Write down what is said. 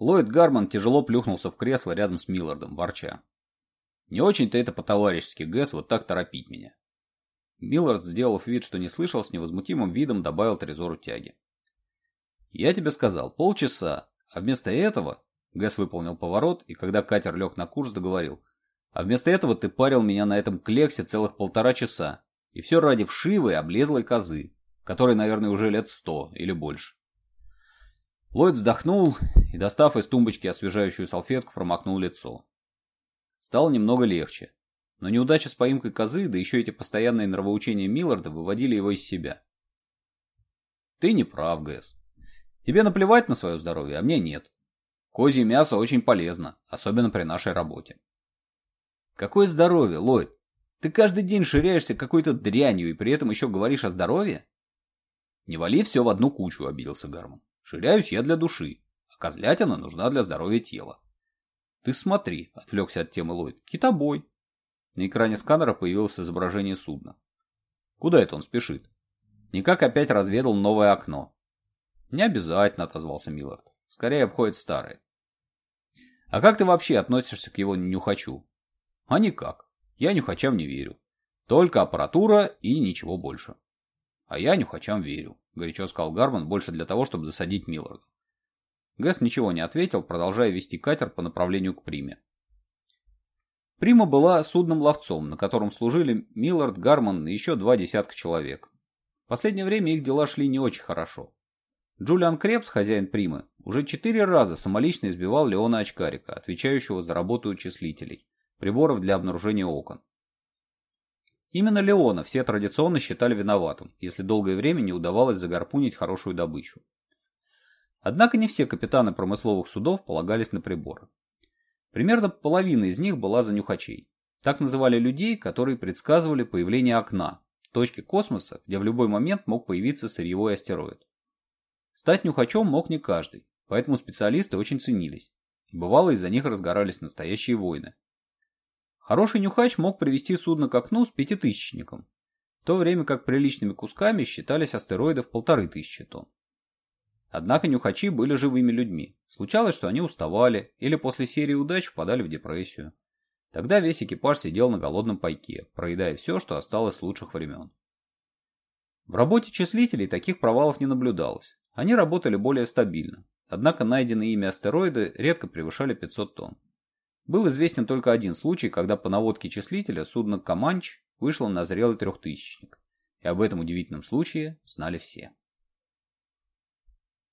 Ллойд Гарман тяжело плюхнулся в кресло рядом с Миллардом, ворча. «Не очень-то это по-товарищески, Гэс, вот так торопить меня». Миллард, сделав вид, что не слышал, с невозмутимым видом добавил Трезору тяги. «Я тебе сказал, полчаса, а вместо этого...» Гэс выполнил поворот, и когда катер лег на курс, договорил. «А вместо этого ты парил меня на этом клексе целых полтора часа, и все ради вшивой облезлой козы, которой, наверное, уже лет сто или больше. Ллойд вздохнул и, достав из тумбочки освежающую салфетку, промокнул лицо. Стало немного легче, но неудача с поимкой козы, да еще эти постоянные нравоучения Милларда выводили его из себя. «Ты не прав, Гэс. Тебе наплевать на свое здоровье, а мне нет. Козье мясо очень полезно, особенно при нашей работе». «Какое здоровье, Ллойд? Ты каждый день ширяешься какой-то дрянью и при этом еще говоришь о здоровье?» «Не вали все в одну кучу», — обиделся Гарман. Ширяюсь я для души, а козлятина нужна для здоровья тела. Ты смотри, отвлекся от темы Ллойд, китобой. На экране сканера появилось изображение судна. Куда это он спешит? Никак опять разведал новое окно. Не обязательно, отозвался Миллард. Скорее обходит старое. А как ты вообще относишься к его нюхачу? А никак. Я нюхачам не верю. Только аппаратура и ничего больше. А я нюхачам верю. — горячо сказал Гарман, больше для того, чтобы досадить Милларду. Гэс ничего не ответил, продолжая вести катер по направлению к Приме. Прима была судном-ловцом, на котором служили Миллард, Гарман и еще два десятка человек. В последнее время их дела шли не очень хорошо. Джулиан Крепс, хозяин Примы, уже четыре раза самолично избивал Леона Очкарика, отвечающего за работу числителей, приборов для обнаружения окон. Именно Леона все традиционно считали виноватым, если долгое время не удавалось загорпунить хорошую добычу. Однако не все капитаны промысловых судов полагались на приборы. Примерно половина из них была за нюхачей. Так называли людей, которые предсказывали появление окна, точки космоса, где в любой момент мог появиться сырьевой астероид. Стать нюхачом мог не каждый, поэтому специалисты очень ценились. Бывало, из-за них разгорались настоящие войны, Хороший нюхач мог привести судно к окну с пятитысячником, в то время как приличными кусками считались астероиды в полторы тысячи тонн. Однако нюхачи были живыми людьми. Случалось, что они уставали или после серии удач впадали в депрессию. Тогда весь экипаж сидел на голодном пайке, проедая все, что осталось с лучших времен. В работе числителей таких провалов не наблюдалось. Они работали более стабильно, однако найденные ими астероиды редко превышали 500 тонн. Был известен только один случай, когда по наводке числителя судно «Каманч» вышло на зрелый трехтысячник. И об этом удивительном случае знали все.